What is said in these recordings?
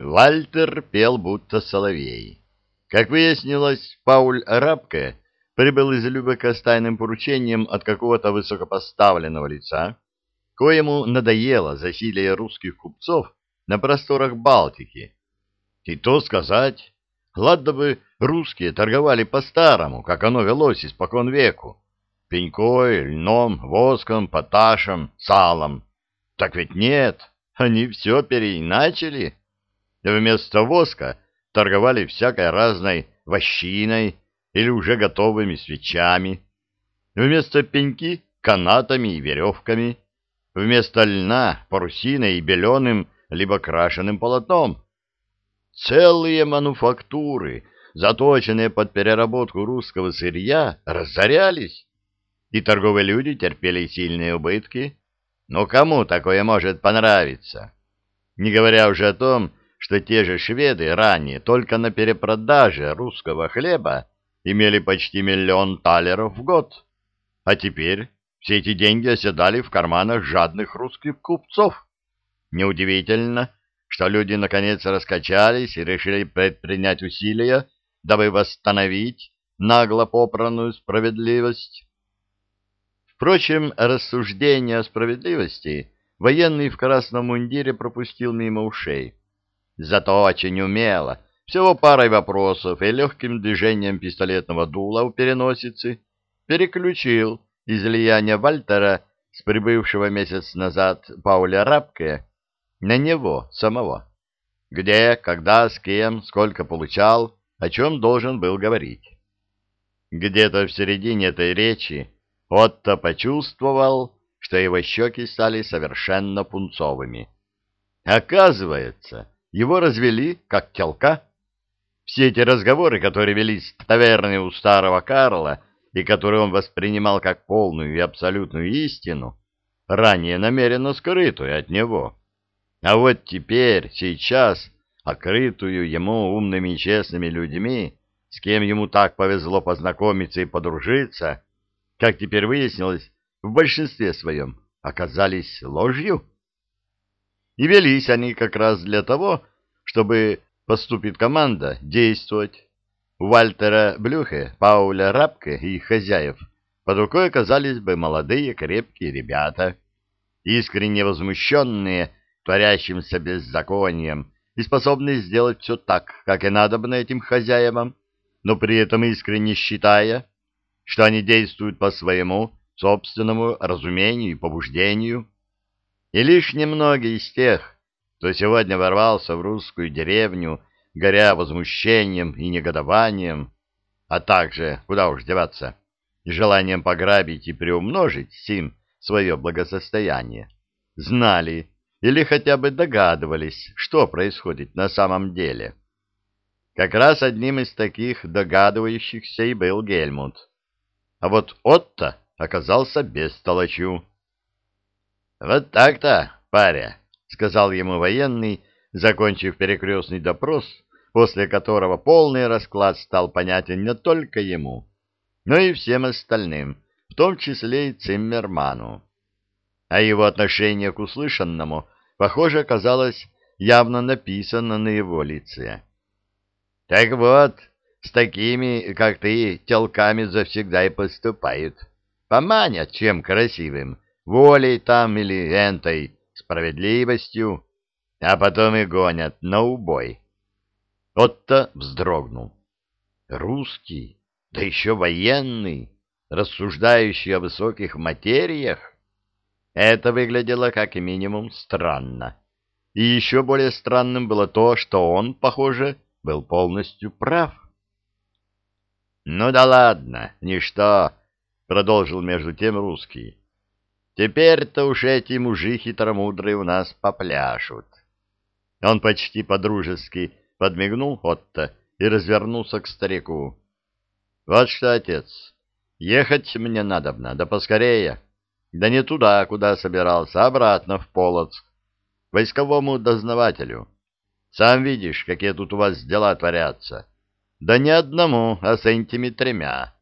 Вальтер пел будто соловей. Как выяснилось, Пауль Рабке прибыл из Любека с тайным поручением от какого-то высокопоставленного лица, коему надоело засилие русских купцов на просторах Балтики. И то сказать, ладно бы русские торговали по-старому, как оно велось испокон веку, пенькой, льном, воском, поташем, салом. Так ведь нет, они все переиначили. Вместо воска торговали всякой разной вощиной или уже готовыми свечами. Вместо пеньки — канатами и веревками. Вместо льна — парусиной и беленым, либо крашеным полотном. Целые мануфактуры, заточенные под переработку русского сырья, разорялись, и торговые люди терпели сильные убытки. Но кому такое может понравиться? Не говоря уже о том, что те же шведы ранее только на перепродаже русского хлеба имели почти миллион талеров в год, а теперь все эти деньги оседали в карманах жадных русских купцов. Неудивительно, что люди наконец раскачались и решили предпринять усилия, дабы восстановить нагло попранную справедливость. Впрочем, рассуждение о справедливости военный в красном мундире пропустил мимо ушей зато очень умело, всего парой вопросов и легким движением пистолетного дула у переносицы переключил излияние Вальтера с прибывшего месяц назад Пауля Рабке на него самого. Где, когда, с кем, сколько получал, о чем должен был говорить. Где-то в середине этой речи Отто почувствовал, что его щеки стали совершенно пунцовыми. Оказывается, его развели, как телка. Все эти разговоры, которые велись в таверне у старого Карла и которые он воспринимал как полную и абсолютную истину, ранее намеренно скрытую от него. А вот теперь, сейчас, окрытую ему умными и честными людьми, с кем ему так повезло познакомиться и подружиться, как теперь выяснилось, в большинстве своем оказались ложью. И велись они как раз для того, чтобы, поступит команда, действовать. У Вальтера Блюхе, Пауля Рапке и хозяев под рукой оказались бы молодые крепкие ребята, искренне возмущенные творящимся беззаконием и способные сделать все так, как и надобно этим хозяевам, но при этом искренне считая, что они действуют по своему собственному разумению и побуждению, и лишь немногие из тех, кто сегодня ворвался в русскую деревню, горя возмущением и негодованием, а также, куда уж деваться, желанием пограбить и приумножить сим свое благосостояние, знали или хотя бы догадывались, что происходит на самом деле. Как раз одним из таких догадывающихся и был Гельмут. А вот Отто оказался без толочу. Вот так-то, паря, — сказал ему военный, закончив перекрестный допрос, после которого полный расклад стал понятен не только ему, но и всем остальным, в том числе и Циммерману. А его отношение к услышанному, похоже, оказалось явно написано на его лице. — Так вот, с такими, как ты, телками завсегда и поступают. Поманят чем красивым, волей там или энтой, справедливостью, а потом и гонят на убой. Отто вздрогнул. Русский, да еще военный, рассуждающий о высоких материях? Это выглядело как минимум странно. И еще более странным было то, что он, похоже, был полностью прав. «Ну да ладно, ничто», — продолжил между тем русский. Теперь-то уж эти мужи хитромудрые у нас попляшут. Он почти подружески подмигнул Отто и развернулся к старику. — Вот что, отец, ехать мне надобно, да поскорее. Да не туда, куда собирался, а обратно в Полоцк, войсковому дознавателю. Сам видишь, какие тут у вас дела творятся. Да не одному, а с этими тремя.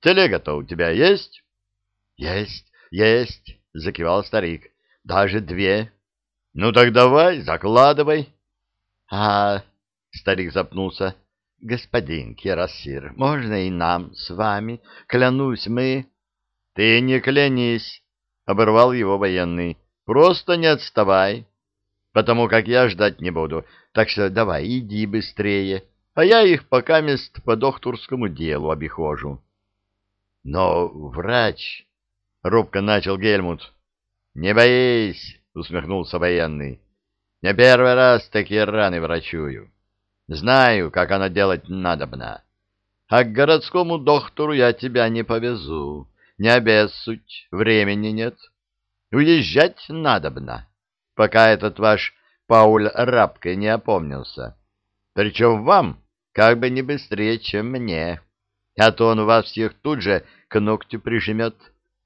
Телега-то у тебя есть? — Есть, есть закивал старик. Даже две. Ну так давай, закладывай. — А, — старик запнулся, — господин Кирасир, можно и нам с вами? Клянусь, мы... — Ты не клянись, — оборвал его военный. — Просто не отставай, потому как я ждать не буду. Так что давай, иди быстрее, а я их пока мест по докторскому делу обихожу. — Но врач... — робко начал Гельмут. — Не боись, — усмехнулся военный. — Не первый раз такие раны врачую. Знаю, как оно делать надобно. А к городскому доктору я тебя не повезу. Не обессудь, времени нет. Уезжать надобно, пока этот ваш Пауль Рабко не опомнился. Причем вам как бы не быстрее, чем мне. А то он вас всех тут же к ногтю прижмет,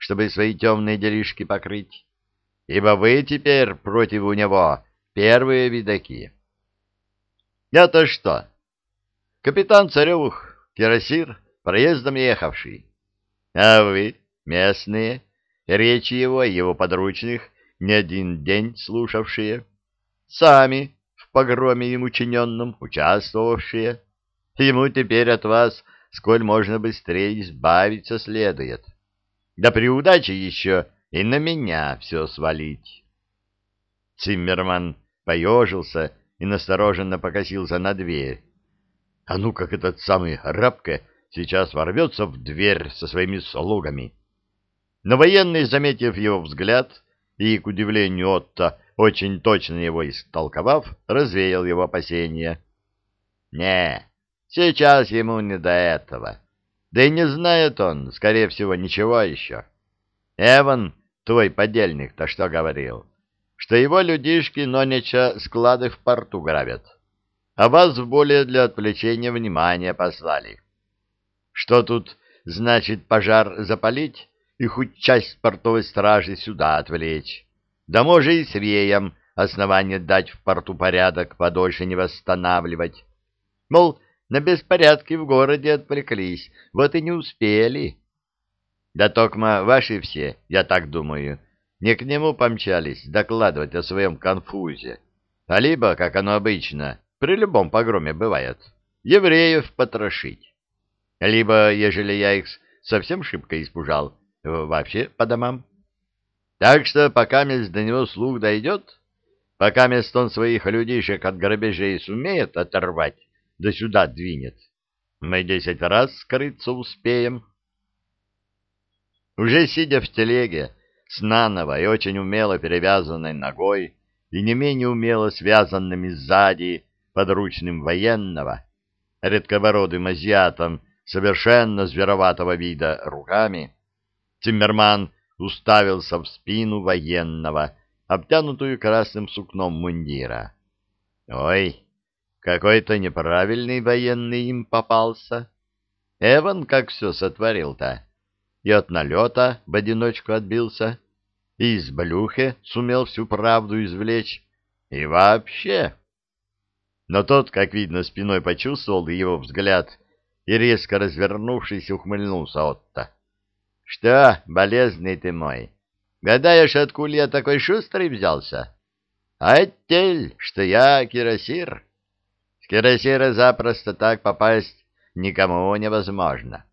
чтобы свои темные делишки покрыть. Ибо вы теперь против у него первые видаки. Я-то что? Капитан Царевух, кирасир, проездом ехавший. А вы, местные, речи его и его подручных не один день слушавшие, сами в погроме им учиненном участвовавшие, ему теперь от вас сколь можно быстрее избавиться следует. Да при удаче еще и на меня все свалить. Циммерман поежился и настороженно покосился на дверь. А ну как этот самый рабка сейчас ворвется в дверь со своими слугами. Но военный, заметив его взгляд и, к удивлению Отто, очень точно его истолковав, развеял его опасения. «Не, сейчас ему не до этого. Да и не знает он, скорее всего, ничего еще. Эван, твой подельник-то что говорил? что его людишки нонеча склады в порту грабят, а вас в более для отвлечения внимания послали. Что тут значит пожар запалить и хоть часть портовой стражи сюда отвлечь? Да может и свеям основание дать в порту порядок подольше не восстанавливать. Мол, на беспорядки в городе отвлеклись, вот и не успели. Да токма ваши все, я так думаю, — не к нему помчались докладывать о своем конфузе, а либо, как оно обычно, при любом погроме бывает, евреев потрошить. Либо, ежели я их совсем шибко испужал, вообще по домам. Так что пока мест до него слух дойдет, пока мест он своих людишек от грабежей сумеет оторвать, да сюда двинет, мы десять раз скрыться успеем. Уже сидя в телеге, с наново и очень умело перевязанной ногой и не менее умело связанными сзади подручным военного, редкобородым азиатом совершенно звероватого вида руками, Циммерман уставился в спину военного, обтянутую красным сукном мундира. «Ой, какой-то неправильный военный им попался. Эван как все сотворил-то!» и от налета в одиночку отбился, и из блюхи сумел всю правду извлечь, и вообще. Но тот, как видно, спиной почувствовал его взгляд и, резко развернувшись, ухмыльнулся Отто. — Что, болезный ты мой, гадаешь, откуда я такой шустрый взялся? А тель, что я кирасир. Кирасира запросто так попасть никому невозможно.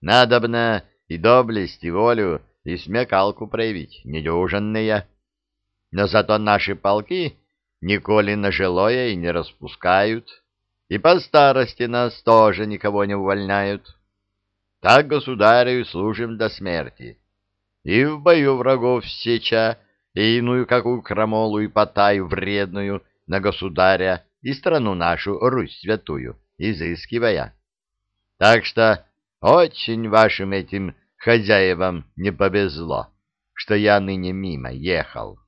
Надобно и доблесть, и волю, и смекалку проявить, недюжинные. Но зато наши полки николи на жилое и не распускают, и по старости нас тоже никого не увольняют. Так государю служим до смерти. И в бою врагов сеча, и иную какую крамолу и потаю вредную на государя и страну нашу, Русь святую, изыскивая. Так что очень вашим этим хозяевам не повезло, что я ныне мимо ехал.